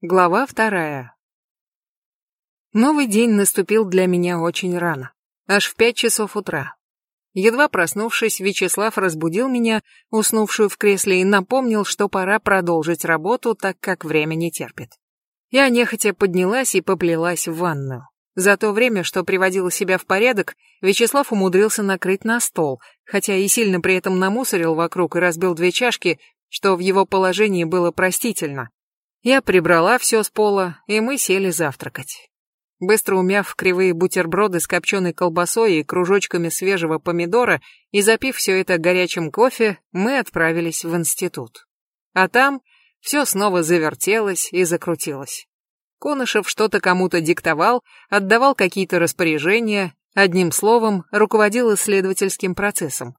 Глава вторая. Новый день наступил для меня очень рано, аж в пять часов утра. Едва проснувшись, Вячеслав разбудил меня, уснувшую в кресле, и напомнил, что пора продолжить работу, так как время не терпит. Я нехотя поднялась и поплелась в ванную. За то время, что приводила себя в порядок, Вячеслав умудрился накрыть на стол, хотя и сильно при этом намусорил вокруг и разбил две чашки, что в его положении было простительно. Я прибрала все с пола, и мы сели завтракать. Быстро умяв кривые бутерброды с копченой колбасой и кружочками свежего помидора и запив все это горячим кофе, мы отправились в институт. А там все снова завертелось и закрутилось. Конышев что-то кому-то диктовал, отдавал какие-то распоряжения, одним словом, руководил исследовательским процессом.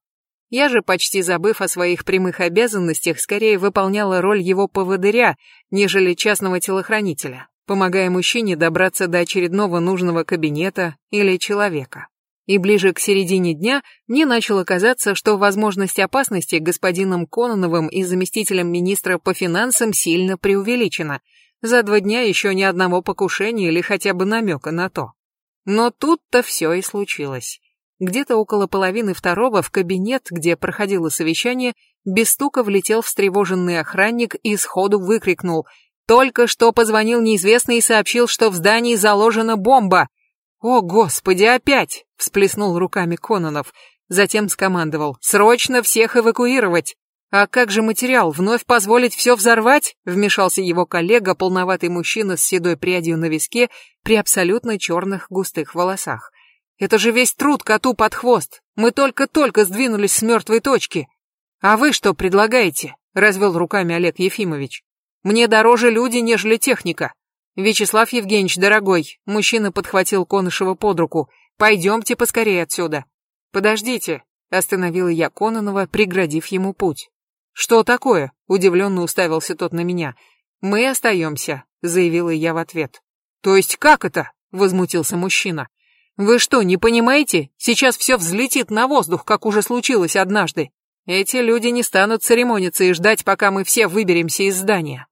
Я же, почти забыв о своих прямых обязанностях, скорее выполняла роль его поводыря, нежели частного телохранителя, помогая мужчине добраться до очередного нужного кабинета или человека. И ближе к середине дня мне начало казаться, что возможность опасности господином Кононовым и заместителем министра по финансам сильно преувеличена. За два дня еще ни одного покушения или хотя бы намека на то. Но тут-то все и случилось. Где-то около половины второго в кабинет, где проходило совещание, без стука влетел встревоженный охранник и сходу выкрикнул «Только что позвонил неизвестный и сообщил, что в здании заложена бомба!» «О, Господи, опять!» — всплеснул руками Кононов. Затем скомандовал «Срочно всех эвакуировать!» «А как же материал? Вновь позволить все взорвать?» — вмешался его коллега, полноватый мужчина с седой прядью на виске при абсолютно черных густых волосах. Это же весь труд коту под хвост. Мы только-только сдвинулись с мертвой точки. А вы что предлагаете? Развел руками Олег Ефимович. Мне дороже люди, нежели техника. Вячеслав Евгеньевич, дорогой, мужчина подхватил Конышева под руку. Пойдемте поскорее отсюда. Подождите, остановила я Кононова, преградив ему путь. Что такое? Удивленно уставился тот на меня. Мы остаемся, заявила я в ответ. То есть как это? Возмутился мужчина. Вы что, не понимаете? Сейчас все взлетит на воздух, как уже случилось однажды. Эти люди не станут церемониться и ждать, пока мы все выберемся из здания.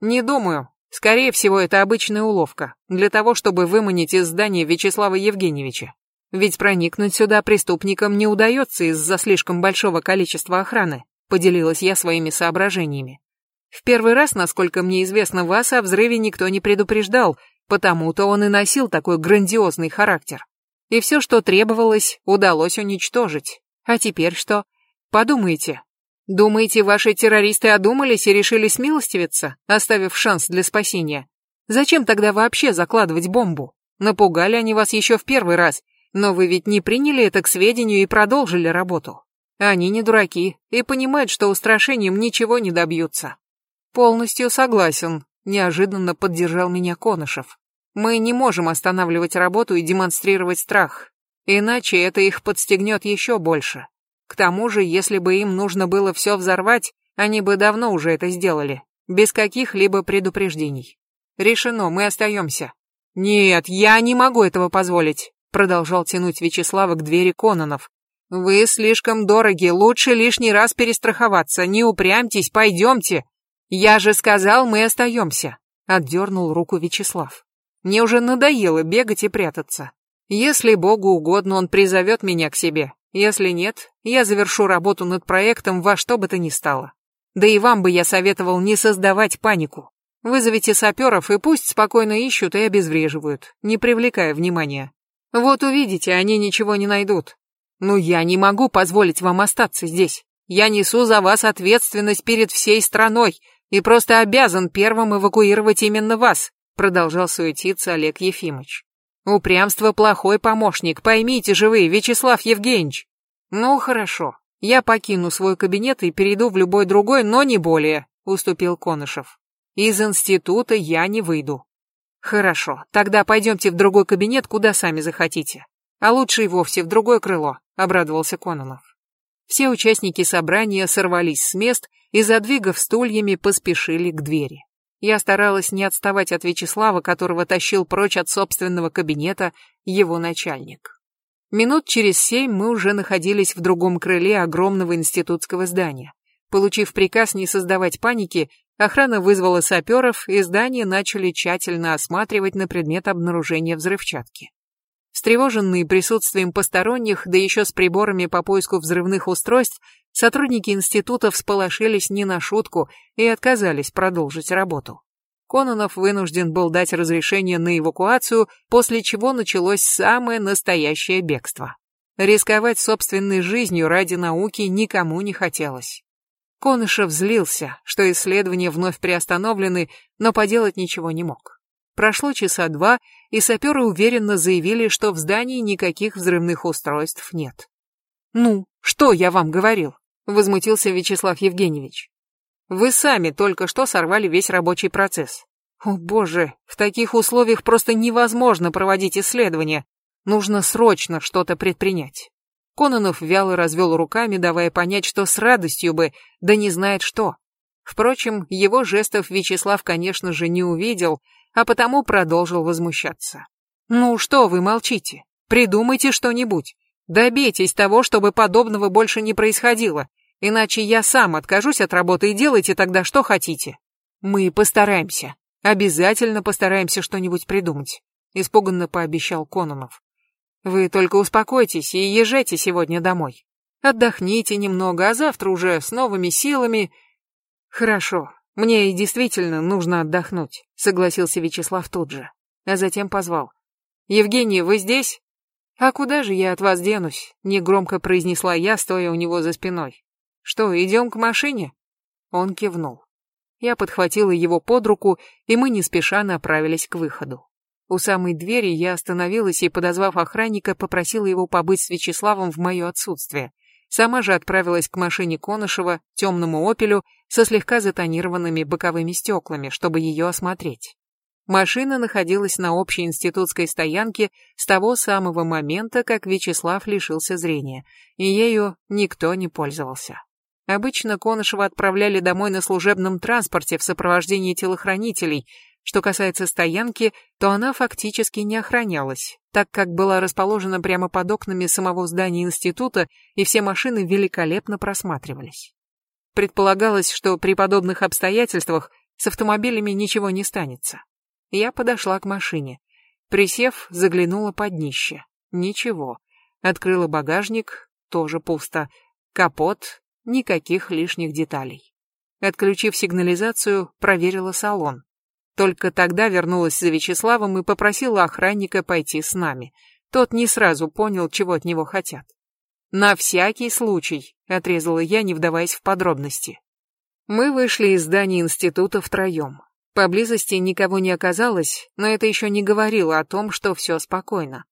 Не думаю. Скорее всего, это обычная уловка, для того, чтобы выманить из здания Вячеслава Евгеньевича. Ведь проникнуть сюда преступникам не удается из-за слишком большого количества охраны, поделилась я своими соображениями. В первый раз, насколько мне известно, вас о взрыве никто не предупреждал, потому-то он и носил такой грандиозный характер и все, что требовалось, удалось уничтожить. А теперь что? Подумайте. Думаете, ваши террористы одумались и решили смилостивиться, оставив шанс для спасения? Зачем тогда вообще закладывать бомбу? Напугали они вас еще в первый раз, но вы ведь не приняли это к сведению и продолжили работу. Они не дураки и понимают, что устрашением ничего не добьются. Полностью согласен, неожиданно поддержал меня Конышев. Мы не можем останавливать работу и демонстрировать страх, иначе это их подстегнет еще больше. К тому же, если бы им нужно было все взорвать, они бы давно уже это сделали, без каких-либо предупреждений. Решено, мы остаемся. Нет, я не могу этого позволить, продолжал тянуть Вячеслава к двери Кононов. Вы слишком дороги, лучше лишний раз перестраховаться, не упрямьтесь, пойдемте. Я же сказал, мы остаемся, отдернул руку Вячеслав. Мне уже надоело бегать и прятаться. Если Богу угодно, он призовет меня к себе. Если нет, я завершу работу над проектом во что бы то ни стало. Да и вам бы я советовал не создавать панику. Вызовите саперов и пусть спокойно ищут и обезвреживают, не привлекая внимания. Вот увидите, они ничего не найдут. Но я не могу позволить вам остаться здесь. Я несу за вас ответственность перед всей страной и просто обязан первым эвакуировать именно вас. Продолжал суетиться Олег Ефимович. Упрямство плохой помощник, поймите же вы, Вячеслав Евгеньевич. Ну, хорошо. Я покину свой кабинет и перейду в любой другой, но не более, уступил Конышев. Из института я не выйду. Хорошо, тогда пойдемте в другой кабинет, куда сами захотите. А лучше и вовсе в другое крыло, обрадовался Кононов. Все участники собрания сорвались с мест и, задвигав стульями, поспешили к двери. Я старалась не отставать от Вячеслава, которого тащил прочь от собственного кабинета его начальник. Минут через семь мы уже находились в другом крыле огромного институтского здания. Получив приказ не создавать паники, Охрана вызвала саперов, и здание начали тщательно осматривать на предмет обнаружения взрывчатки. Встревоженные присутствием посторонних, да еще с приборами по поиску взрывных устройств, сотрудники института всполошились не на шутку и отказались продолжить работу. Кононов вынужден был дать разрешение на эвакуацию, после чего началось самое настоящее бегство. Рисковать собственной жизнью ради науки никому не хотелось. Конышев злился, что исследования вновь приостановлены, но поделать ничего не мог. Прошло часа два, и саперы уверенно заявили, что в здании никаких взрывных устройств нет. «Ну, что я вам говорил?» — возмутился Вячеслав Евгеньевич. «Вы сами только что сорвали весь рабочий процесс. О боже, в таких условиях просто невозможно проводить исследования. Нужно срочно что-то предпринять». Кононов вяло развел руками, давая понять, что с радостью бы, да не знает что. Впрочем, его жестов Вячеслав, конечно же, не увидел, а потому продолжил возмущаться. «Ну что вы молчите? Придумайте что-нибудь. Добейтесь того, чтобы подобного больше не происходило, иначе я сам откажусь от работы и делайте тогда что хотите. Мы постараемся. Обязательно постараемся что-нибудь придумать», — испуганно пообещал Кононов. Вы только успокойтесь и езжайте сегодня домой. Отдохните немного, а завтра уже с новыми силами... Хорошо, мне и действительно нужно отдохнуть, согласился Вячеслав тут же, а затем позвал. Евгений, вы здесь? А куда же я от вас денусь? Негромко произнесла я, стоя у него за спиной. Что, идем к машине? Он кивнул. Я подхватила его под руку, и мы не спеша направились к выходу. У самой двери я остановилась и, подозвав охранника, попросила его побыть с Вячеславом в мое отсутствие. Сама же отправилась к машине Конышева, темному «Опелю», со слегка затонированными боковыми стеклами, чтобы ее осмотреть. Машина находилась на общей институтской стоянке с того самого момента, как Вячеслав лишился зрения, и ею никто не пользовался. Обычно Конышева отправляли домой на служебном транспорте в сопровождении телохранителей, что касается стоянки, то она фактически не охранялась, так как была расположена прямо под окнами самого здания института, и все машины великолепно просматривались. Предполагалось, что при подобных обстоятельствах с автомобилями ничего не станется. Я подошла к машине. Присев, заглянула под днище. Ничего. Открыла багажник, тоже пусто. Капот, никаких лишних деталей. Отключив сигнализацию, проверила салон. Только тогда вернулась за Вячеславом и попросила охранника пойти с нами. Тот не сразу понял, чего от него хотят. «На всякий случай», — отрезала я, не вдаваясь в подробности. Мы вышли из здания института втроем. Поблизости никого не оказалось, но это еще не говорило о том, что все спокойно.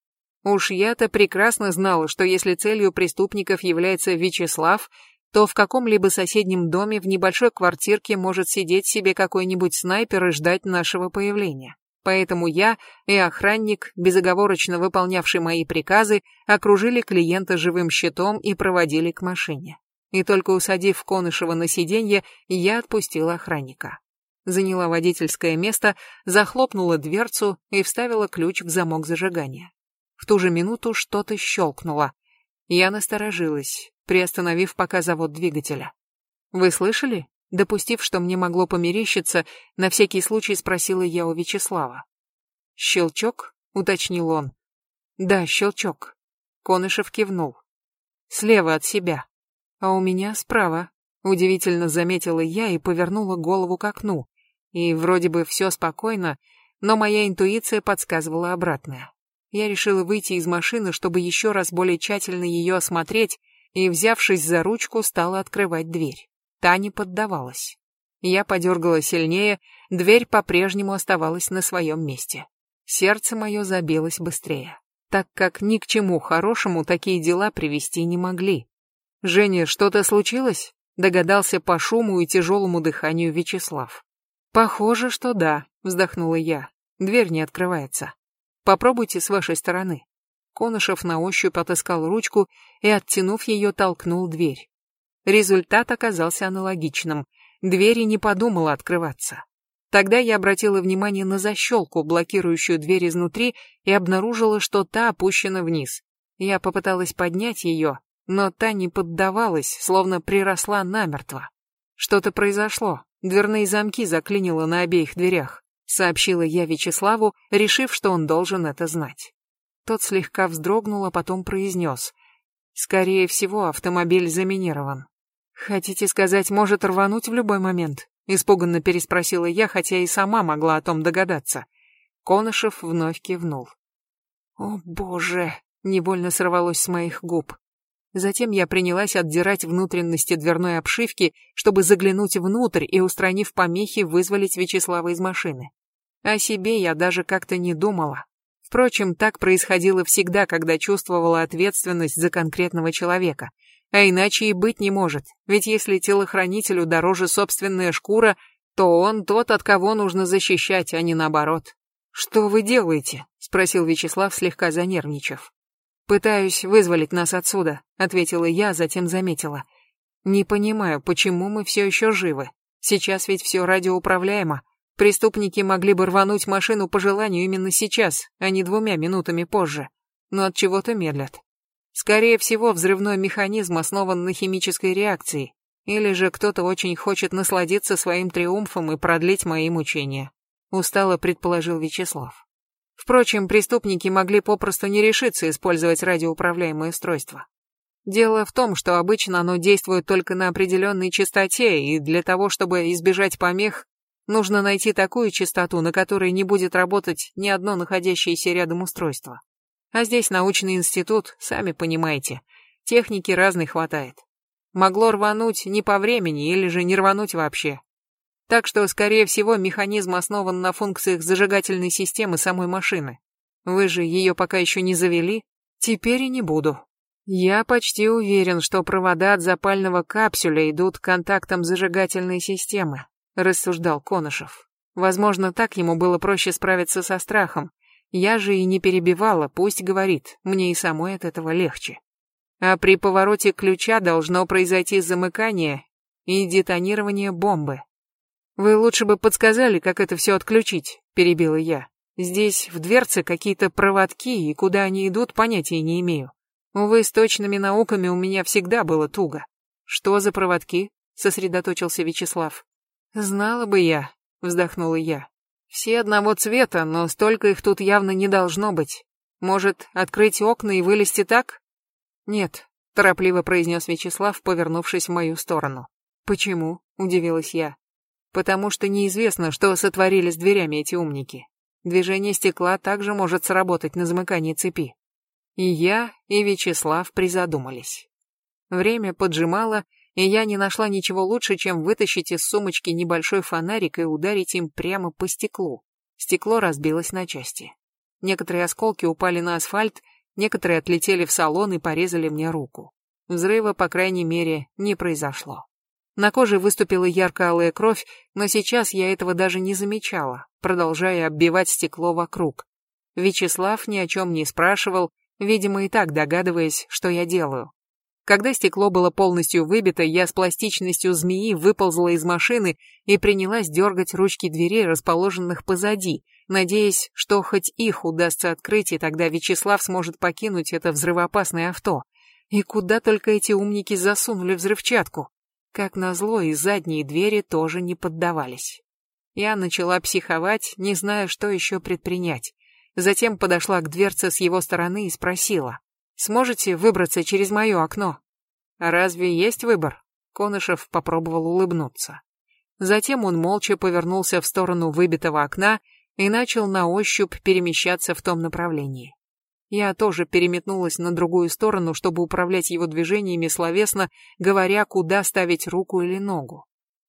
Уж я-то прекрасно знала, что если целью преступников является Вячеслав, то в каком-либо соседнем доме в небольшой квартирке может сидеть себе какой-нибудь снайпер и ждать нашего появления. Поэтому я и охранник, безоговорочно выполнявший мои приказы, окружили клиента живым щитом и проводили к машине. И только усадив Конышева на сиденье, я отпустила охранника. Заняла водительское место, захлопнула дверцу и вставила ключ в замок зажигания. В ту же минуту что-то щелкнуло. Я насторожилась, приостановив пока завод двигателя. «Вы слышали?» Допустив, что мне могло померещиться, на всякий случай спросила я у Вячеслава. «Щелчок?» — уточнил он. «Да, щелчок». Конышев кивнул. «Слева от себя. А у меня справа», — удивительно заметила я и повернула голову к окну. И вроде бы все спокойно, но моя интуиция подсказывала обратное. Я решила выйти из машины, чтобы еще раз более тщательно ее осмотреть, и, взявшись за ручку, стала открывать дверь. Та не поддавалась. Я подергала сильнее, дверь по-прежнему оставалась на своем месте. Сердце мое забилось быстрее, так как ни к чему хорошему такие дела привести не могли. «Женя, что-то случилось?» — догадался по шуму и тяжелому дыханию Вячеслав. «Похоже, что да», — вздохнула я. «Дверь не открывается. Попробуйте с вашей стороны». Конышев на ощупь отыскал ручку и, оттянув ее, толкнул дверь. Результат оказался аналогичным. Дверь не подумала открываться. Тогда я обратила внимание на защелку, блокирующую дверь изнутри, и обнаружила, что та опущена вниз. Я попыталась поднять ее, но та не поддавалась, словно приросла намертво. Что-то произошло. Дверные замки заклинило на обеих дверях, сообщила я Вячеславу, решив, что он должен это знать. Тот слегка вздрогнул, а потом произнес. Скорее всего, автомобиль заминирован. Хотите сказать, может рвануть в любой момент? Испуганно переспросила я, хотя и сама могла о том догадаться. Конышев вновь кивнул. О, боже, невольно сорвалось с моих губ. Затем я принялась отдирать внутренности дверной обшивки, чтобы заглянуть внутрь и, устранив помехи, вызволить Вячеслава из машины. О себе я даже как-то не думала. Впрочем, так происходило всегда, когда чувствовала ответственность за конкретного человека. А иначе и быть не может, ведь если телохранителю дороже собственная шкура, то он тот, от кого нужно защищать, а не наоборот. «Что вы делаете?» — спросил Вячеслав, слегка занервничав. «Пытаюсь вызволить нас отсюда», — ответила я, затем заметила. «Не понимаю, почему мы все еще живы. Сейчас ведь все радиоуправляемо. Преступники могли бы рвануть машину по желанию именно сейчас, а не двумя минутами позже. Но от чего-то медлят. Скорее всего, взрывной механизм основан на химической реакции. Или же кто-то очень хочет насладиться своим триумфом и продлить мои мучения. Устало предположил Вячеслав. Впрочем, преступники могли попросту не решиться использовать радиоуправляемое устройство. Дело в том, что обычно оно действует только на определенной частоте, и для того, чтобы избежать помех, нужно найти такую частоту, на которой не будет работать ни одно находящееся рядом устройство. А здесь научный институт, сами понимаете, техники разной хватает. Могло рвануть не по времени или же не рвануть вообще. Так что, скорее всего, механизм основан на функциях зажигательной системы самой машины. Вы же ее пока еще не завели? Теперь и не буду. Я почти уверен, что провода от запального капсюля идут к контактам зажигательной системы, рассуждал Конышев. Возможно, так ему было проще справиться со страхом. Я же и не перебивала, пусть говорит, мне и самой от этого легче. А при повороте ключа должно произойти замыкание и детонирование бомбы. «Вы лучше бы подсказали, как это все отключить», — перебила я. «Здесь в дверце какие-то проводки, и куда они идут, понятия не имею. Увы, с точными науками у меня всегда было туго». «Что за проводки?» — сосредоточился Вячеслав. «Знала бы я», — вздохнула я. «Все одного цвета, но столько их тут явно не должно быть. Может, открыть окна и вылезти так?» «Нет», — торопливо произнес Вячеслав, повернувшись в мою сторону. «Почему?» — удивилась я потому что неизвестно, что сотворили с дверями эти умники. Движение стекла также может сработать на замыкании цепи. И я, и Вячеслав призадумались. Время поджимало, и я не нашла ничего лучше, чем вытащить из сумочки небольшой фонарик и ударить им прямо по стеклу. Стекло разбилось на части. Некоторые осколки упали на асфальт, некоторые отлетели в салон и порезали мне руку. Взрыва, по крайней мере, не произошло. На коже выступила ярко-алая кровь, но сейчас я этого даже не замечала, продолжая оббивать стекло вокруг. Вячеслав ни о чем не спрашивал, видимо, и так догадываясь, что я делаю. Когда стекло было полностью выбито, я с пластичностью змеи выползла из машины и принялась дергать ручки дверей, расположенных позади, надеясь, что хоть их удастся открыть, и тогда Вячеслав сможет покинуть это взрывоопасное авто. И куда только эти умники засунули взрывчатку? Как назло, и задние двери тоже не поддавались. Я начала психовать, не зная, что еще предпринять. Затем подошла к дверце с его стороны и спросила. «Сможете выбраться через мое окно?» «А разве есть выбор?» Конышев попробовал улыбнуться. Затем он молча повернулся в сторону выбитого окна и начал на ощупь перемещаться в том направлении. Я тоже переметнулась на другую сторону, чтобы управлять его движениями словесно, говоря, куда ставить руку или ногу.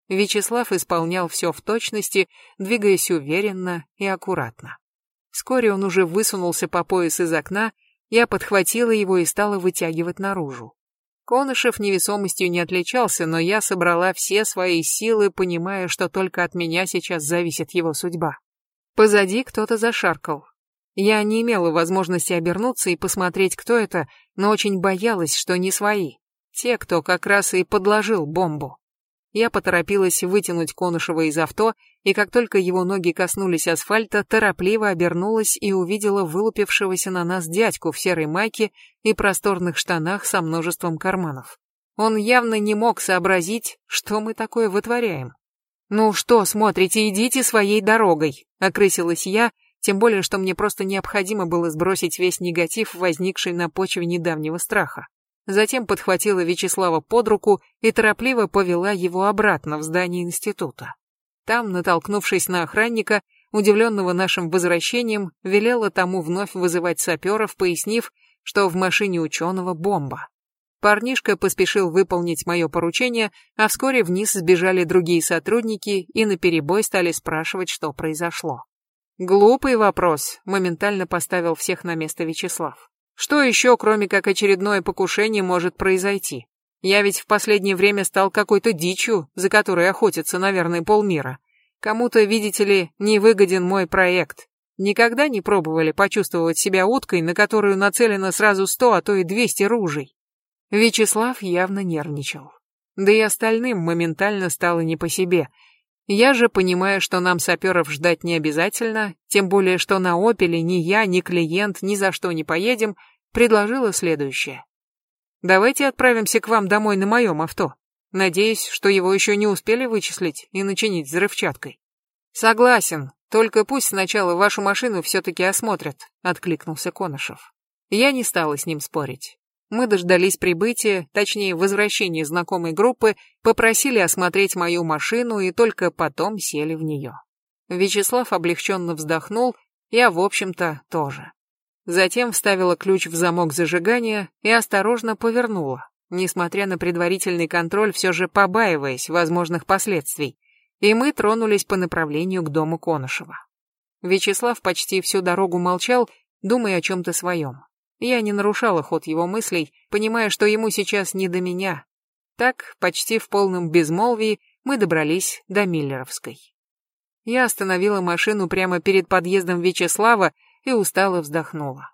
Вячеслав исполнял все в точности, двигаясь уверенно и аккуратно. Вскоре он уже высунулся по пояс из окна, я подхватила его и стала вытягивать наружу. Конышев невесомостью не отличался, но я собрала все свои силы, понимая, что только от меня сейчас зависит его судьба. Позади кто-то зашаркал. Я не имела возможности обернуться и посмотреть, кто это, но очень боялась, что не свои. Те, кто как раз и подложил бомбу. Я поторопилась вытянуть Конышева из авто, и как только его ноги коснулись асфальта, торопливо обернулась и увидела вылупившегося на нас дядьку в серой майке и просторных штанах со множеством карманов. Он явно не мог сообразить, что мы такое вытворяем. «Ну что смотрите, идите своей дорогой», — окрысилась я, тем более, что мне просто необходимо было сбросить весь негатив, возникший на почве недавнего страха. Затем подхватила Вячеслава под руку и торопливо повела его обратно в здание института. Там, натолкнувшись на охранника, удивленного нашим возвращением, велела тому вновь вызывать саперов, пояснив, что в машине ученого бомба. Парнишка поспешил выполнить мое поручение, а вскоре вниз сбежали другие сотрудники и наперебой стали спрашивать, что произошло. Глупый вопрос, моментально поставил всех на место Вячеслав. Что еще, кроме как очередное покушение, может произойти? Я ведь в последнее время стал какой-то дичью, за которой охотятся, наверное, полмира. Кому-то, видите ли, не выгоден мой проект. Никогда не пробовали почувствовать себя уткой, на которую нацелено сразу сто, а то и двести ружей. Вячеслав явно нервничал. Да и остальным моментально стало не по себе. Я же, понимая, что нам саперов ждать не обязательно, тем более, что на «Опеле» ни я, ни клиент ни за что не поедем, предложила следующее. Давайте отправимся к вам домой на моем авто. Надеюсь, что его еще не успели вычислить и начинить взрывчаткой. Согласен, только пусть сначала вашу машину все-таки осмотрят, откликнулся Конышев. Я не стала с ним спорить. Мы дождались прибытия, точнее возвращения знакомой группы, попросили осмотреть мою машину и только потом сели в нее. Вячеслав облегченно вздохнул, я, в общем-то, тоже. Затем вставила ключ в замок зажигания и осторожно повернула, несмотря на предварительный контроль, все же побаиваясь возможных последствий, и мы тронулись по направлению к дому Конышева. Вячеслав почти всю дорогу молчал, думая о чем-то своем. Я не нарушала ход его мыслей, понимая, что ему сейчас не до меня. Так, почти в полном безмолвии, мы добрались до Миллеровской. Я остановила машину прямо перед подъездом Вячеслава и устало вздохнула.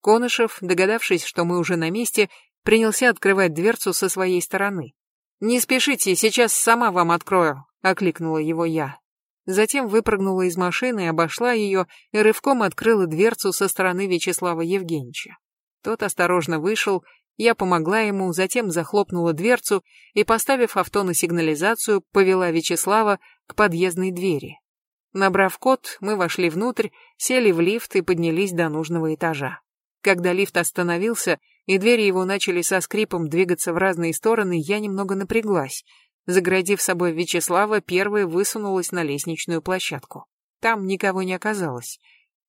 Конышев, догадавшись, что мы уже на месте, принялся открывать дверцу со своей стороны. «Не спешите, сейчас сама вам открою», — окликнула его я. Затем выпрыгнула из машины, обошла ее и рывком открыла дверцу со стороны Вячеслава Евгеньевича. Тот осторожно вышел, я помогла ему, затем захлопнула дверцу и, поставив авто на сигнализацию, повела Вячеслава к подъездной двери. Набрав код, мы вошли внутрь, сели в лифт и поднялись до нужного этажа. Когда лифт остановился и двери его начали со скрипом двигаться в разные стороны, я немного напряглась — Заградив собой Вячеслава, первая высунулась на лестничную площадку. Там никого не оказалось.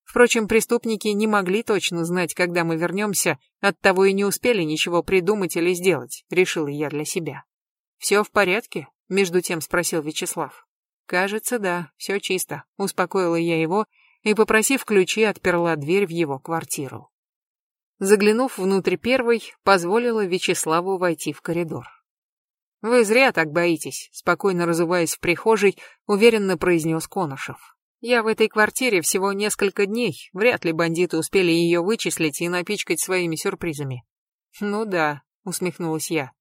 Впрочем, преступники не могли точно знать, когда мы вернемся, оттого и не успели ничего придумать или сделать, решила я для себя. «Все в порядке?» — между тем спросил Вячеслав. «Кажется, да, все чисто», — успокоила я его и, попросив ключи, отперла дверь в его квартиру. Заглянув внутрь первой, позволила Вячеславу войти в коридор. «Вы зря так боитесь», — спокойно разуваясь в прихожей, уверенно произнес Конышев. «Я в этой квартире всего несколько дней, вряд ли бандиты успели ее вычислить и напичкать своими сюрпризами». «Ну да», — усмехнулась я.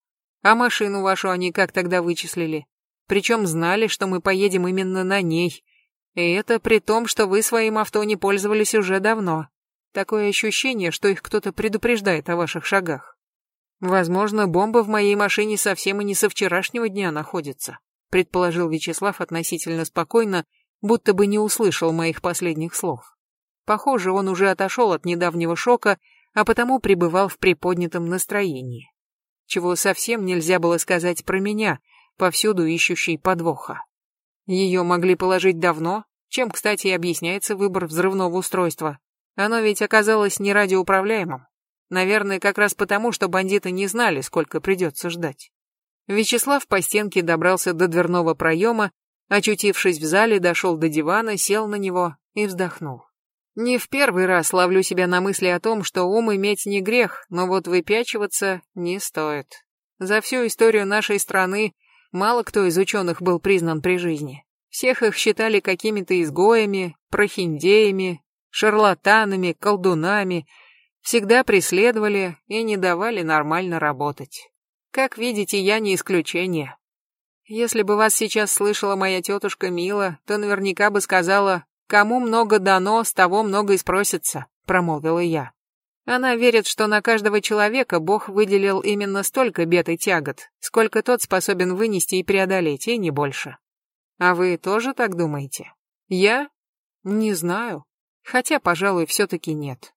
«А машину вашу они как тогда вычислили? Причем знали, что мы поедем именно на ней. И это при том, что вы своим авто не пользовались уже давно. Такое ощущение, что их кто-то предупреждает о ваших шагах». Возможно, бомба в моей машине совсем и не со вчерашнего дня находится, предположил Вячеслав относительно спокойно, будто бы не услышал моих последних слов. Похоже, он уже отошел от недавнего шока, а потому пребывал в приподнятом настроении. Чего совсем нельзя было сказать про меня, повсюду ищущий подвоха. Ее могли положить давно, чем, кстати, и объясняется выбор взрывного устройства. Оно ведь оказалось не радиоуправляемым. Наверное, как раз потому, что бандиты не знали, сколько придется ждать. Вячеслав по стенке добрался до дверного проема, очутившись в зале, дошел до дивана, сел на него и вздохнул. Не в первый раз ловлю себя на мысли о том, что ум иметь не грех, но вот выпячиваться не стоит. За всю историю нашей страны мало кто из ученых был признан при жизни. Всех их считали какими-то изгоями, прохиндеями, шарлатанами, колдунами — всегда преследовали и не давали нормально работать. Как видите, я не исключение. Если бы вас сейчас слышала моя тетушка Мила, то наверняка бы сказала, кому много дано, с того много и спросится, промолвила я. Она верит, что на каждого человека Бог выделил именно столько бед и тягот, сколько тот способен вынести и преодолеть, и не больше. А вы тоже так думаете? Я? Не знаю. Хотя, пожалуй, все-таки нет.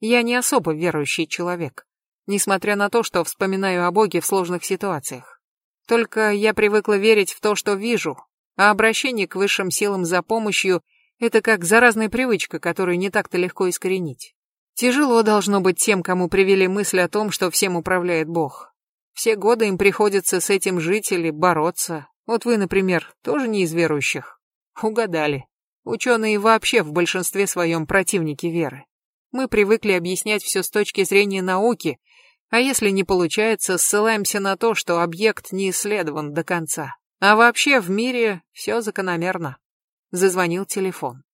Я не особо верующий человек, несмотря на то, что вспоминаю о Боге в сложных ситуациях. Только я привыкла верить в то, что вижу, а обращение к высшим силам за помощью — это как заразная привычка, которую не так-то легко искоренить. Тяжело должно быть тем, кому привели мысль о том, что всем управляет Бог. Все годы им приходится с этим жить или бороться. Вот вы, например, тоже не из верующих. Угадали. Ученые вообще в большинстве своем противники веры. Мы привыкли объяснять все с точки зрения науки, а если не получается, ссылаемся на то, что объект не исследован до конца. А вообще в мире все закономерно. Зазвонил телефон.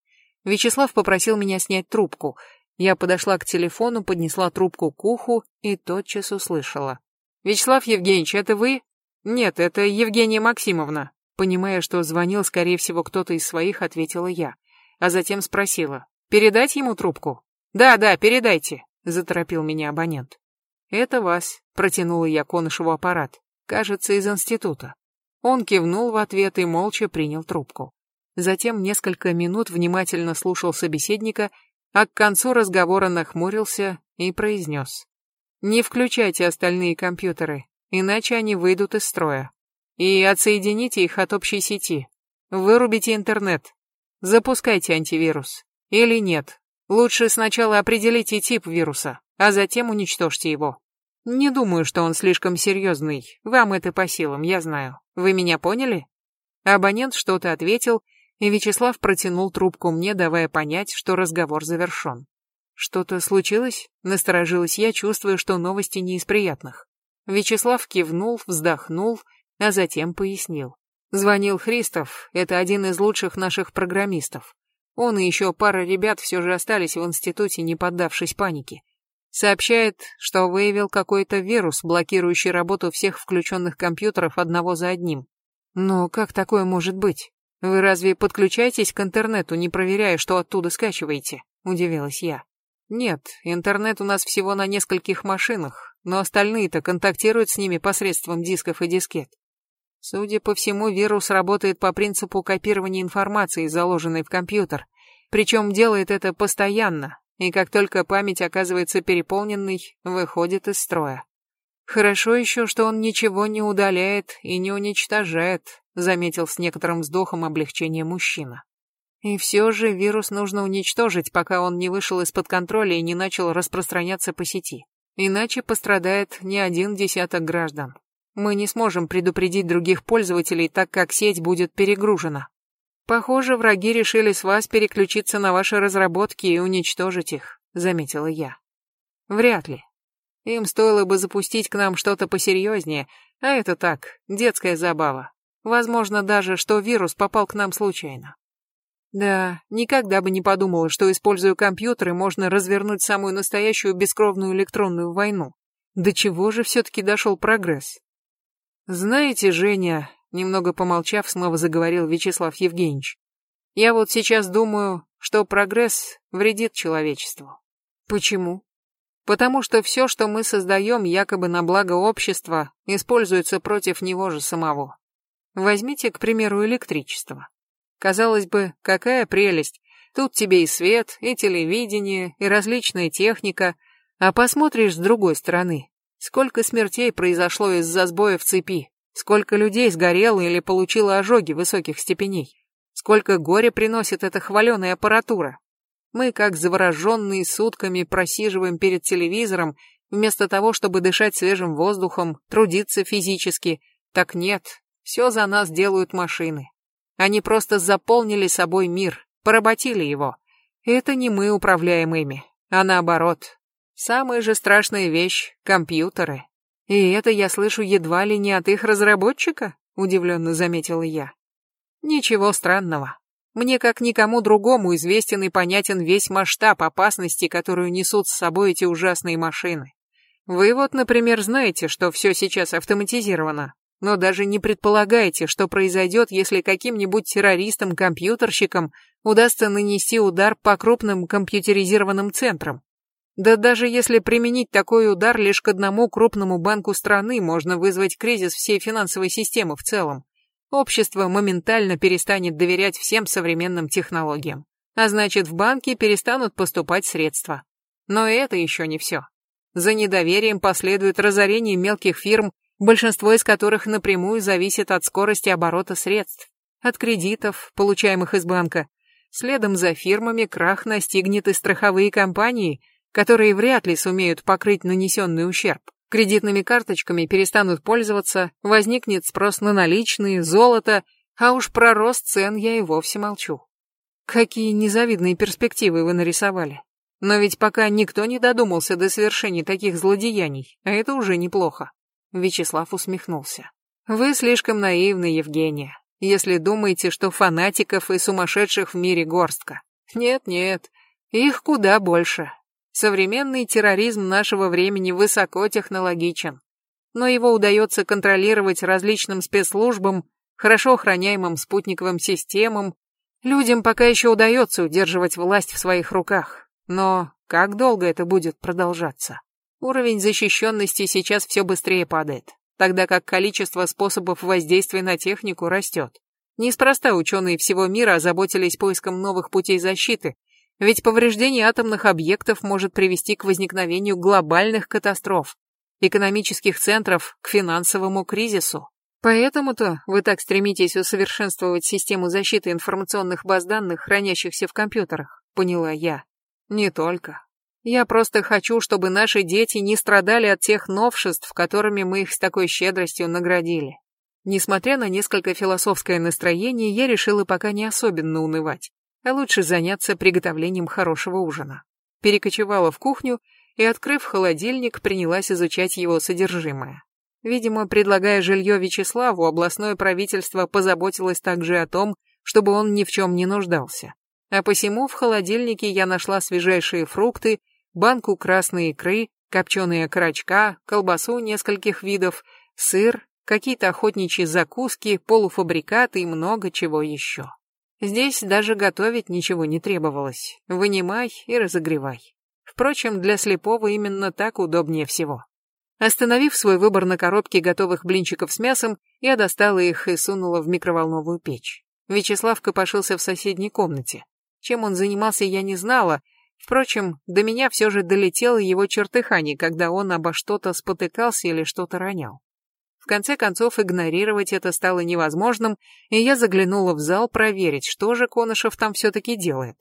Вячеслав попросил меня снять трубку. Я подошла к телефону, поднесла трубку к уху и тотчас услышала. «Вячеслав Евгеньевич, это вы?» «Нет, это Евгения Максимовна». Понимая, что звонил, скорее всего, кто-то из своих, ответила я. А затем спросила. «Передать ему трубку?» «Да, да, передайте», — заторопил меня абонент. «Это вас», — протянула я Конышеву аппарат. «Кажется, из института». Он кивнул в ответ и молча принял трубку. Затем несколько минут внимательно слушал собеседника, а к концу разговора нахмурился и произнес. «Не включайте остальные компьютеры, иначе они выйдут из строя. И отсоедините их от общей сети. Вырубите интернет. Запускайте антивирус. Или нет, Лучше сначала определите тип вируса, а затем уничтожьте его. Не думаю, что он слишком серьезный. Вам это по силам, я знаю. Вы меня поняли? Абонент что-то ответил, и Вячеслав протянул трубку мне, давая понять, что разговор завершен. Что-то случилось? Насторожилась я, чувствуя, что новости не из приятных. Вячеслав кивнул, вздохнул, а затем пояснил. Звонил Христов, это один из лучших наших программистов. Он и еще пара ребят все же остались в институте, не поддавшись панике. Сообщает, что выявил какой-то вирус, блокирующий работу всех включенных компьютеров одного за одним. Но как такое может быть? Вы разве подключаетесь к интернету, не проверяя, что оттуда скачиваете? Удивилась я. Нет, интернет у нас всего на нескольких машинах, но остальные-то контактируют с ними посредством дисков и дискет. Судя по всему, вирус работает по принципу копирования информации, заложенной в компьютер, причем делает это постоянно, и как только память оказывается переполненной, выходит из строя. Хорошо еще, что он ничего не удаляет и не уничтожает, заметил с некоторым вздохом облегчения мужчина. И все же вирус нужно уничтожить, пока он не вышел из-под контроля и не начал распространяться по сети. Иначе пострадает не один десяток граждан. Мы не сможем предупредить других пользователей, так как сеть будет перегружена. Похоже, враги решили с вас переключиться на ваши разработки и уничтожить их, заметила я. Вряд ли. Им стоило бы запустить к нам что-то посерьезнее, а это так, детская забава. Возможно даже, что вирус попал к нам случайно. Да, никогда бы не подумала, что, используя компьютеры, можно развернуть самую настоящую бескровную электронную войну. До чего же все-таки дошел прогресс? Знаете, Женя, немного помолчав, снова заговорил Вячеслав Евгеньевич. Я вот сейчас думаю, что прогресс вредит человечеству. Почему? Потому что все, что мы создаем якобы на благо общества, используется против него же самого. Возьмите, к примеру, электричество. Казалось бы, какая прелесть. Тут тебе и свет, и телевидение, и различная техника. А посмотришь с другой стороны, Сколько смертей произошло из-за сбоя в цепи? Сколько людей сгорело или получило ожоги высоких степеней? Сколько горя приносит эта хваленая аппаратура? Мы, как завороженные сутками, просиживаем перед телевизором, вместо того, чтобы дышать свежим воздухом, трудиться физически. Так нет, все за нас делают машины. Они просто заполнили собой мир, поработили его. Это не мы управляем ими, а наоборот, Самая же страшная вещь — компьютеры. И это я слышу едва ли не от их разработчика, удивленно заметила я. Ничего странного. Мне, как никому другому, известен и понятен весь масштаб опасности, которую несут с собой эти ужасные машины. Вы вот, например, знаете, что все сейчас автоматизировано, но даже не предполагаете, что произойдет, если каким-нибудь террористам-компьютерщикам удастся нанести удар по крупным компьютеризированным центрам. Да даже если применить такой удар лишь к одному крупному банку страны, можно вызвать кризис всей финансовой системы в целом. Общество моментально перестанет доверять всем современным технологиям. А значит, в банки перестанут поступать средства. Но это еще не все. За недоверием последует разорение мелких фирм, большинство из которых напрямую зависит от скорости оборота средств, от кредитов, получаемых из банка. Следом за фирмами крах настигнет и страховые компании, которые вряд ли сумеют покрыть нанесенный ущерб. Кредитными карточками перестанут пользоваться, возникнет спрос на наличные, золото, а уж про рост цен я и вовсе молчу. Какие незавидные перспективы вы нарисовали. Но ведь пока никто не додумался до совершения таких злодеяний, а это уже неплохо. Вячеслав усмехнулся. Вы слишком наивны, Евгения, если думаете, что фанатиков и сумасшедших в мире горстка. Нет-нет, их куда больше. Современный терроризм нашего времени высокотехнологичен, но его удается контролировать различным спецслужбам, хорошо охраняемым спутниковым системам. Людям пока еще удается удерживать власть в своих руках, но как долго это будет продолжаться? Уровень защищенности сейчас все быстрее падает, тогда как количество способов воздействия на технику растет. Неспроста ученые всего мира озаботились поиском новых путей защиты, ведь повреждение атомных объектов может привести к возникновению глобальных катастроф, экономических центров, к финансовому кризису. Поэтому-то вы так стремитесь усовершенствовать систему защиты информационных баз данных, хранящихся в компьютерах, поняла я. Не только. Я просто хочу, чтобы наши дети не страдали от тех новшеств, которыми мы их с такой щедростью наградили. Несмотря на несколько философское настроение, я решила пока не особенно унывать, а лучше заняться приготовлением хорошего ужина. Перекочевала в кухню и, открыв холодильник, принялась изучать его содержимое. Видимо, предлагая жилье Вячеславу, областное правительство позаботилось также о том, чтобы он ни в чем не нуждался. А посему в холодильнике я нашла свежайшие фрукты, банку красной икры, копченые окорочка, колбасу нескольких видов, сыр, какие-то охотничьи закуски, полуфабрикаты и много чего еще. Здесь даже готовить ничего не требовалось. Вынимай и разогревай. Впрочем, для слепого именно так удобнее всего. Остановив свой выбор на коробке готовых блинчиков с мясом, я достала их и сунула в микроволновую печь. Вячеслав копошился в соседней комнате. Чем он занимался, я не знала. Впрочем, до меня все же долетело его чертыхание, когда он обо что-то спотыкался или что-то ронял. В конце концов, игнорировать это стало невозможным, и я заглянула в зал проверить, что же Конышев там все-таки делает.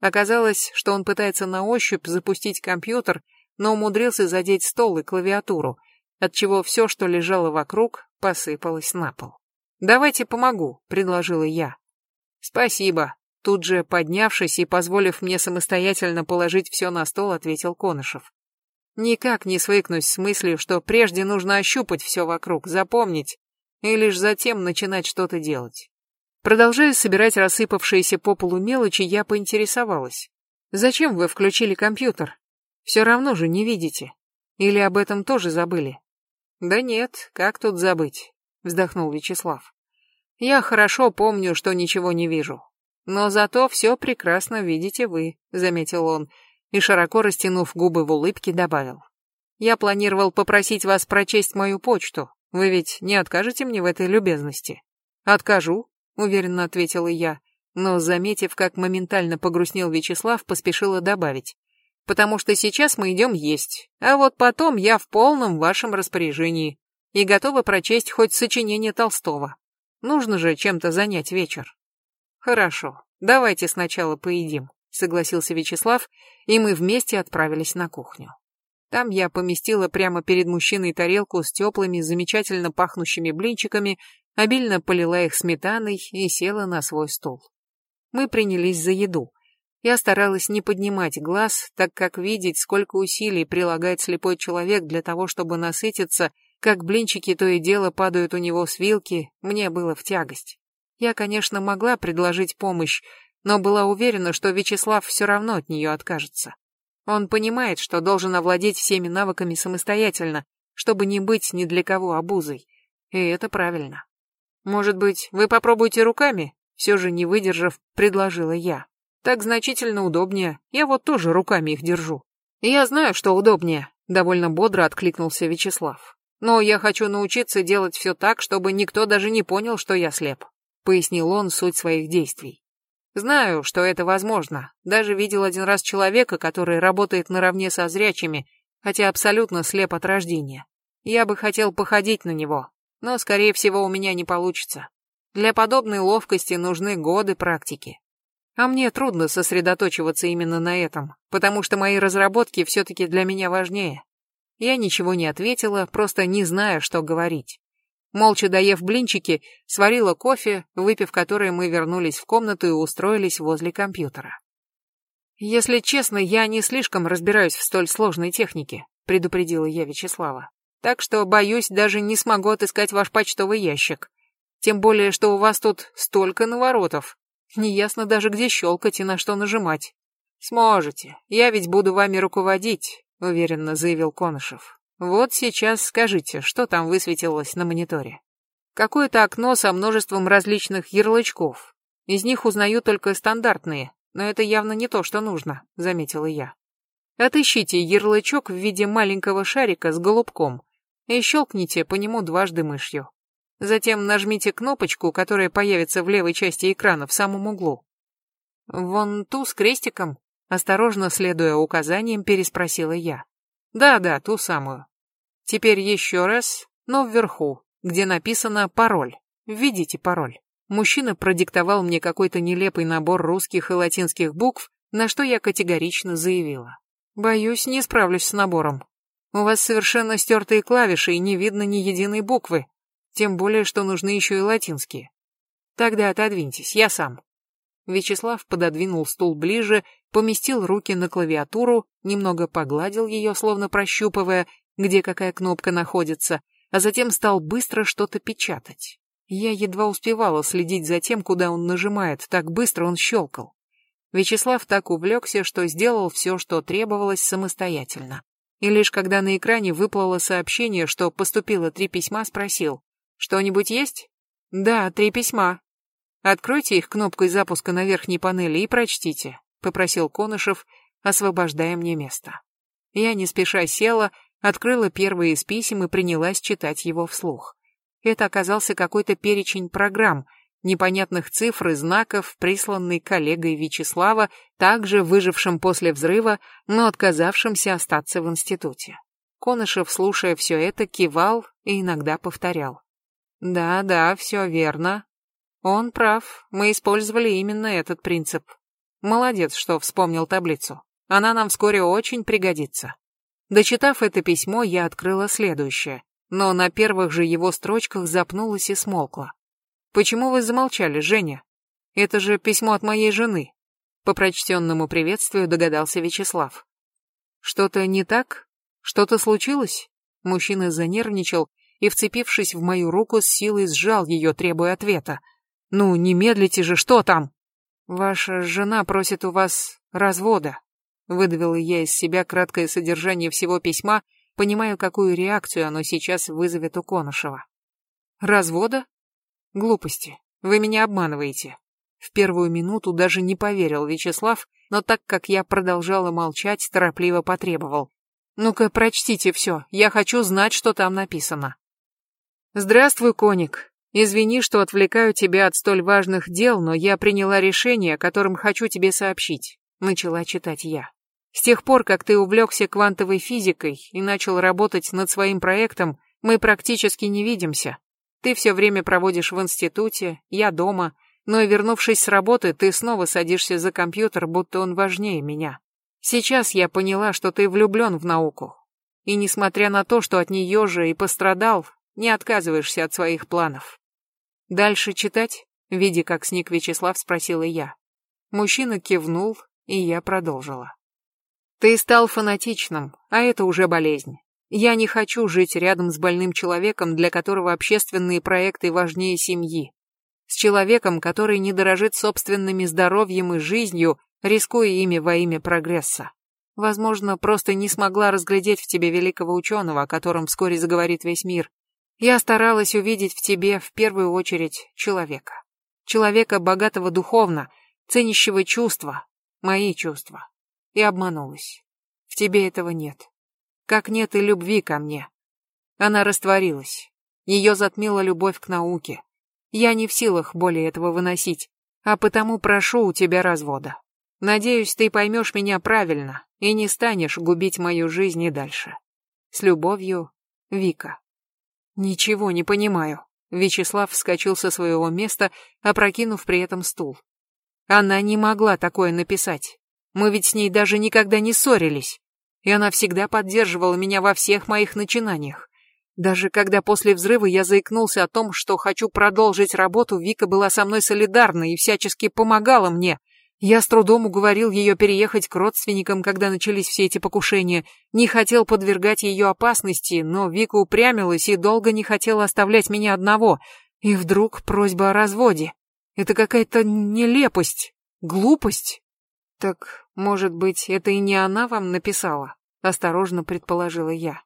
Оказалось, что он пытается на ощупь запустить компьютер, но умудрился задеть стол и клавиатуру, отчего все, что лежало вокруг, посыпалось на пол. «Давайте помогу», — предложила я. «Спасибо», Тут же, поднявшись и позволив мне самостоятельно положить все на стол, ответил Конышев. Никак не свыкнусь с мыслью, что прежде нужно ощупать все вокруг, запомнить, и лишь затем начинать что-то делать. Продолжая собирать рассыпавшиеся по полу мелочи, я поинтересовалась. «Зачем вы включили компьютер? Все равно же не видите. Или об этом тоже забыли?» «Да нет, как тут забыть?» — вздохнул Вячеслав. «Я хорошо помню, что ничего не вижу. Но зато все прекрасно видите вы, заметил он, и широко растянув губы в улыбке, добавил. Я планировал попросить вас прочесть мою почту. Вы ведь не откажете мне в этой любезности? Откажу, уверенно ответила я, но, заметив, как моментально погрустнел Вячеслав, поспешила добавить. Потому что сейчас мы идем есть, а вот потом я в полном вашем распоряжении и готова прочесть хоть сочинение Толстого. Нужно же чем-то занять вечер. Хорошо, давайте сначала поедим, согласился Вячеслав, и мы вместе отправились на кухню. Там я поместила прямо перед мужчиной тарелку с теплыми, замечательно пахнущими блинчиками, обильно полила их сметаной и села на свой стул. Мы принялись за еду. Я старалась не поднимать глаз, так как видеть, сколько усилий прилагает слепой человек для того, чтобы насытиться, как блинчики то и дело падают у него с вилки, мне было в тягость. Я, конечно, могла предложить помощь, но была уверена, что Вячеслав все равно от нее откажется. Он понимает, что должен овладеть всеми навыками самостоятельно, чтобы не быть ни для кого обузой. И это правильно. Может быть, вы попробуйте руками? Все же не выдержав, предложила я. Так значительно удобнее. Я вот тоже руками их держу. Я знаю, что удобнее, довольно бодро откликнулся Вячеслав. Но я хочу научиться делать все так, чтобы никто даже не понял, что я слеп, пояснил он суть своих действий. Знаю, что это возможно. Даже видел один раз человека, который работает наравне со зрячими, хотя абсолютно слеп от рождения. Я бы хотел походить на него, но, скорее всего, у меня не получится. Для подобной ловкости нужны годы практики. А мне трудно сосредоточиваться именно на этом, потому что мои разработки все-таки для меня важнее. Я ничего не ответила, просто не зная, что говорить. Молча доев блинчики, сварила кофе, выпив который мы вернулись в комнату и устроились возле компьютера. «Если честно, я не слишком разбираюсь в столь сложной технике», предупредила я Вячеслава. «Так что, боюсь, даже не смогу отыскать ваш почтовый ящик. Тем более, что у вас тут столько наворотов. Неясно даже, где щелкать и на что нажимать». «Сможете. Я ведь буду вами руководить», — уверенно заявил Конышев. Вот сейчас скажите, что там высветилось на мониторе? Какое-то окно со множеством различных ярлычков. Из них узнаю только стандартные, но это явно не то, что нужно, заметила я. Отыщите ярлычок в виде маленького шарика с голубком и щелкните по нему дважды мышью. Затем нажмите кнопочку, которая появится в левой части экрана в самом углу. Вон ту с крестиком, осторожно следуя указаниям, переспросила я. Да-да, ту самую. Теперь еще раз, но вверху, где написано «пароль». Введите пароль. Мужчина продиктовал мне какой-то нелепый набор русских и латинских букв, на что я категорично заявила. Боюсь, не справлюсь с набором. У вас совершенно стертые клавиши и не видно ни единой буквы, тем более, что нужны еще и латинские. Тогда отодвиньтесь, я сам. Вячеслав пододвинул стул ближе, поместил руки на клавиатуру, немного погладил ее, словно прощупывая, где какая кнопка находится, а затем стал быстро что-то печатать. Я едва успевала следить за тем, куда он нажимает, так быстро он щелкал. Вячеслав так увлекся, что сделал все, что требовалось самостоятельно. И лишь когда на экране выплыло сообщение, что поступило три письма, спросил, «Что-нибудь есть?» «Да, три письма». «Откройте их кнопкой запуска на верхней панели и прочтите», — попросил Конышев, освобождая мне место. Я не спеша села, открыла первое из писем и принялась читать его вслух. Это оказался какой-то перечень программ, непонятных цифр и знаков, присланный коллегой Вячеслава, также выжившим после взрыва, но отказавшимся остаться в институте. Конышев, слушая все это, кивал и иногда повторял. «Да, да, все верно. Он прав, мы использовали именно этот принцип. Молодец, что вспомнил таблицу. Она нам вскоре очень пригодится». Дочитав это письмо, я открыла следующее, но на первых же его строчках запнулась и смолкла. «Почему вы замолчали, Женя? Это же письмо от моей жены». По прочтенному приветствию догадался Вячеслав. «Что-то не так? Что-то случилось?» Мужчина занервничал и, вцепившись в мою руку, с силой сжал ее, требуя ответа. «Ну, не медлите же, что там?» «Ваша жена просит у вас развода», Выдавила я из себя краткое содержание всего письма, понимая, какую реакцию оно сейчас вызовет у Конышева. Развода? Глупости. Вы меня обманываете. В первую минуту даже не поверил Вячеслав, но так как я продолжала молчать, торопливо потребовал. Ну-ка, прочтите все, я хочу знать, что там написано. Здравствуй, Коник. Извини, что отвлекаю тебя от столь важных дел, но я приняла решение, о котором хочу тебе сообщить. Начала читать я. С тех пор, как ты увлекся квантовой физикой и начал работать над своим проектом, мы практически не видимся. Ты все время проводишь в институте, я дома, но вернувшись с работы, ты снова садишься за компьютер, будто он важнее меня. Сейчас я поняла, что ты влюблен в науку. И несмотря на то, что от нее же и пострадал, не отказываешься от своих планов. Дальше читать? Видя, как сник Вячеслав, спросила я. Мужчина кивнул, и я продолжила. Ты стал фанатичным, а это уже болезнь. Я не хочу жить рядом с больным человеком, для которого общественные проекты важнее семьи. С человеком, который не дорожит собственными здоровьем и жизнью, рискуя ими во имя прогресса. Возможно, просто не смогла разглядеть в тебе великого ученого, о котором вскоре заговорит весь мир. Я старалась увидеть в тебе в первую очередь человека. Человека богатого духовно, ценящего чувства, мои чувства и обманулась. В тебе этого нет. Как нет и любви ко мне. Она растворилась. Ее затмила любовь к науке. Я не в силах более этого выносить, а потому прошу у тебя развода. Надеюсь, ты поймешь меня правильно и не станешь губить мою жизнь и дальше. С любовью, Вика. Ничего не понимаю. Вячеслав вскочил со своего места, опрокинув при этом стул. Она не могла такое написать. Мы ведь с ней даже никогда не ссорились. И она всегда поддерживала меня во всех моих начинаниях. Даже когда после взрыва я заикнулся о том, что хочу продолжить работу, Вика была со мной солидарна и всячески помогала мне. Я с трудом уговорил ее переехать к родственникам, когда начались все эти покушения. Не хотел подвергать ее опасности, но Вика упрямилась и долго не хотела оставлять меня одного. И вдруг просьба о разводе. Это какая-то нелепость, глупость. Так, может быть, это и не она вам написала? Осторожно предположила я.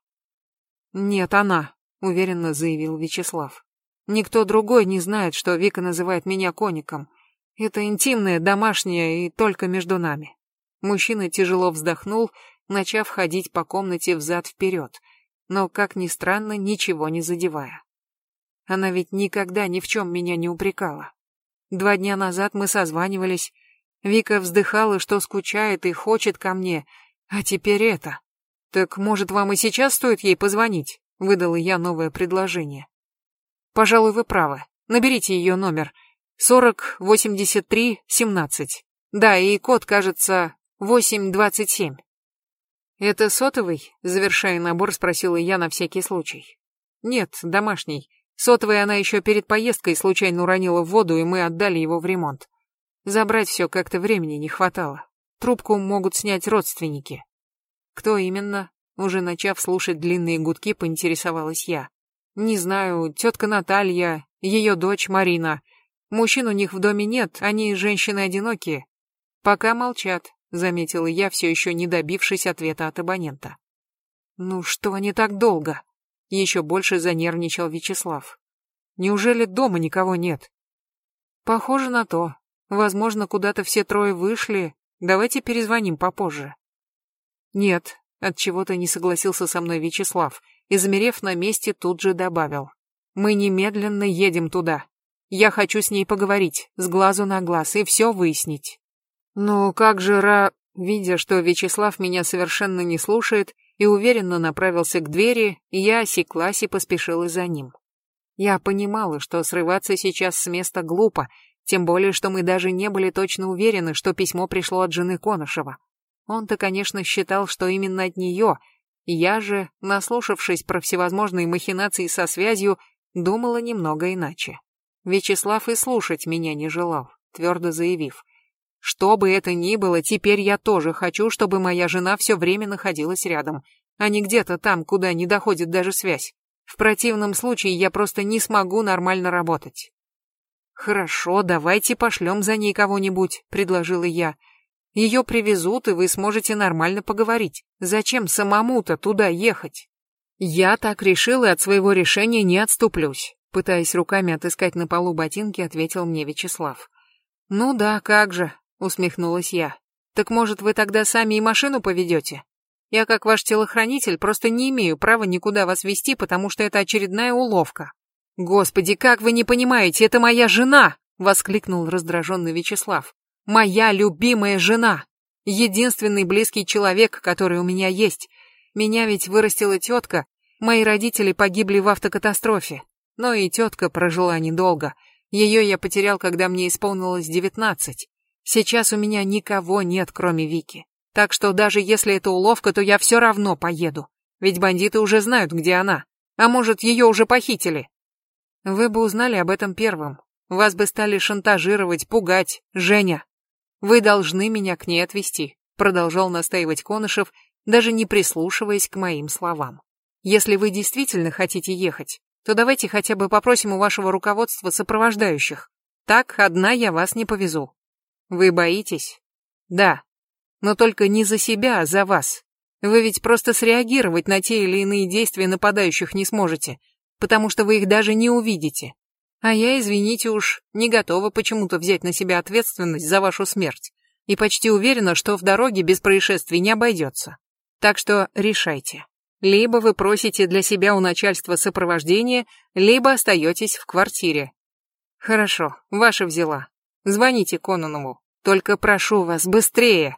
«Нет, она», — уверенно заявил Вячеслав. «Никто другой не знает, что Вика называет меня коником. Это интимное, домашнее и только между нами». Мужчина тяжело вздохнул, начав ходить по комнате взад-вперед, но, как ни странно, ничего не задевая. Она ведь никогда ни в чем меня не упрекала. Два дня назад мы созванивались. Вика вздыхала, что скучает и хочет ко мне, а теперь это. «Так, может, вам и сейчас стоит ей позвонить?» — выдала я новое предложение. «Пожалуй, вы правы. Наберите ее номер. 40-83-17. Да, и код, кажется, 827». «Это сотовый?» — завершая набор, спросила я на всякий случай. «Нет, домашний. Сотовый она еще перед поездкой случайно уронила в воду, и мы отдали его в ремонт. Забрать все как-то времени не хватало. Трубку могут снять родственники. Кто именно? Уже начав слушать длинные гудки, поинтересовалась я. Не знаю, тетка Наталья, ее дочь Марина. Мужчин у них в доме нет, они женщины одинокие. Пока молчат, заметила я, все еще не добившись ответа от абонента. Ну что они так долго? Еще больше занервничал Вячеслав. Неужели дома никого нет? Похоже на то. Возможно, куда-то все трое вышли. Давайте перезвоним попозже. Нет, от чего-то не согласился со мной Вячеслав и, замерев на месте, тут же добавил. Мы немедленно едем туда. Я хочу с ней поговорить, с глазу на глаз, и все выяснить. Ну, как же Ра... Видя, что Вячеслав меня совершенно не слушает и уверенно направился к двери, я осеклась и поспешила за ним. Я понимала, что срываться сейчас с места глупо, тем более, что мы даже не были точно уверены, что письмо пришло от жены Конышева. Он-то, конечно, считал, что именно от нее. Я же, наслушавшись про всевозможные махинации со связью, думала немного иначе. Вячеслав и слушать меня не желал, твердо заявив. Что бы это ни было, теперь я тоже хочу, чтобы моя жена все время находилась рядом, а не где-то там, куда не доходит даже связь. В противном случае я просто не смогу нормально работать. «Хорошо, давайте пошлем за ней кого-нибудь», — предложила я. Ее привезут, и вы сможете нормально поговорить. Зачем самому-то туда ехать? Я так решил и от своего решения не отступлюсь. Пытаясь руками отыскать на полу ботинки, ответил мне Вячеслав. Ну да, как же, усмехнулась я. Так может вы тогда сами и машину поведете? Я как ваш телохранитель просто не имею права никуда вас вести, потому что это очередная уловка. Господи, как вы не понимаете, это моя жена! воскликнул раздраженный Вячеслав. Моя любимая жена. Единственный близкий человек, который у меня есть. Меня ведь вырастила тетка. Мои родители погибли в автокатастрофе. Но и тетка прожила недолго. Ее я потерял, когда мне исполнилось девятнадцать. Сейчас у меня никого нет, кроме Вики. Так что даже если это уловка, то я все равно поеду. Ведь бандиты уже знают, где она. А может, ее уже похитили. Вы бы узнали об этом первым. Вас бы стали шантажировать, пугать. Женя, вы должны меня к ней отвезти, продолжал настаивать Конышев, даже не прислушиваясь к моим словам. Если вы действительно хотите ехать, то давайте хотя бы попросим у вашего руководства сопровождающих. Так одна я вас не повезу. Вы боитесь? Да. Но только не за себя, а за вас. Вы ведь просто среагировать на те или иные действия нападающих не сможете, потому что вы их даже не увидите. А я, извините уж, не готова почему-то взять на себя ответственность за вашу смерть. И почти уверена, что в дороге без происшествий не обойдется. Так что решайте. Либо вы просите для себя у начальства сопровождение, либо остаетесь в квартире. Хорошо, ваша взяла. Звоните Кононову. Только прошу вас, быстрее.